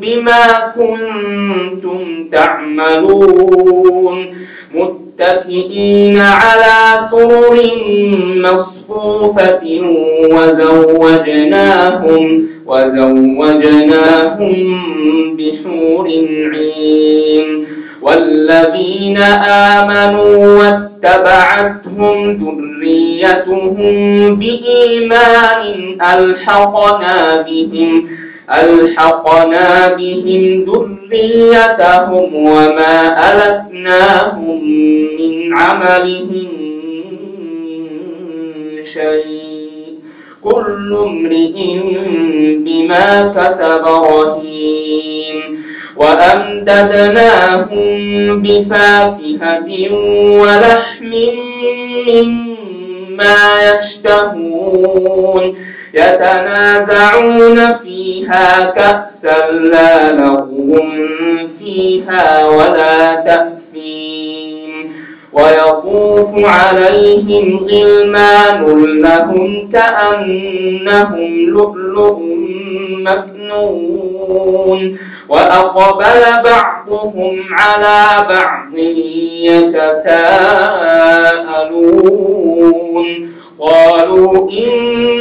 بما كنتم تعملون. متكئين على سرر مصفوفة وزوجناهم وزوجناهم بحور عين. والذين آمنوا واتبعتهم ذريتهم بإيمان ألحقنا بهم ألحقنا بهم ذريتهم وما ألتناهم من عملهم شيء. كل امرئ بما كتب رهين. وأمددناهم بفاكهة ولحم مما يشتهون. يتنازعون فيها كأسا لا لغو فيها ولا تأثيم. ويطوف عليهم غلمان لهم كأنهم لؤلؤ مكنون. وأقبل بعضهم على بعض يتساءلون. قالوا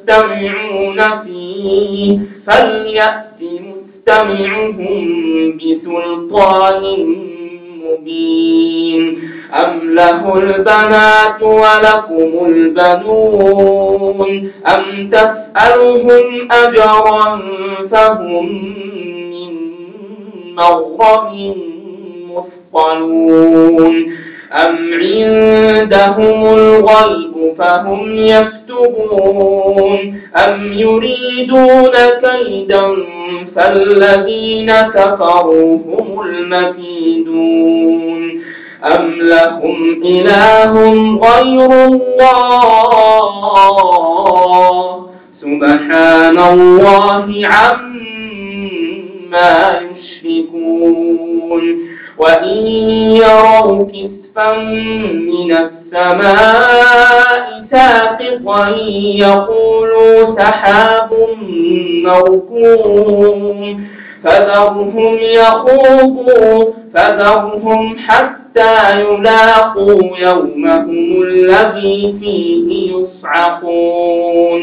يستمعون فيه فليأت مستمعهم بسلطان مبين. أم له البنات ولكم البنون؟ أم تسألهم أجرا فهم من مغرم مثقلون؟ أم عندهم الغيب فهم يكتبون. أم يريدون كيدا فالذين كفروا هم المكيدون. أم لهم إله غير الله؟ سبحان الله عما يشركون. وإن يروا كسفا من السماء ساقطا يقولوا سحاب مركوم فذرهم يخوضوا فذرهم حتى يلاقوا يومهم الذي فيه يصعقون.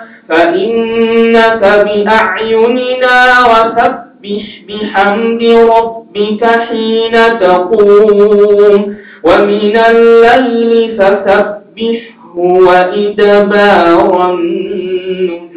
فإنك بأعيننا وسبح بحمد ربك حين تقوم ومن الليل فسبحه وإدبار النجوم.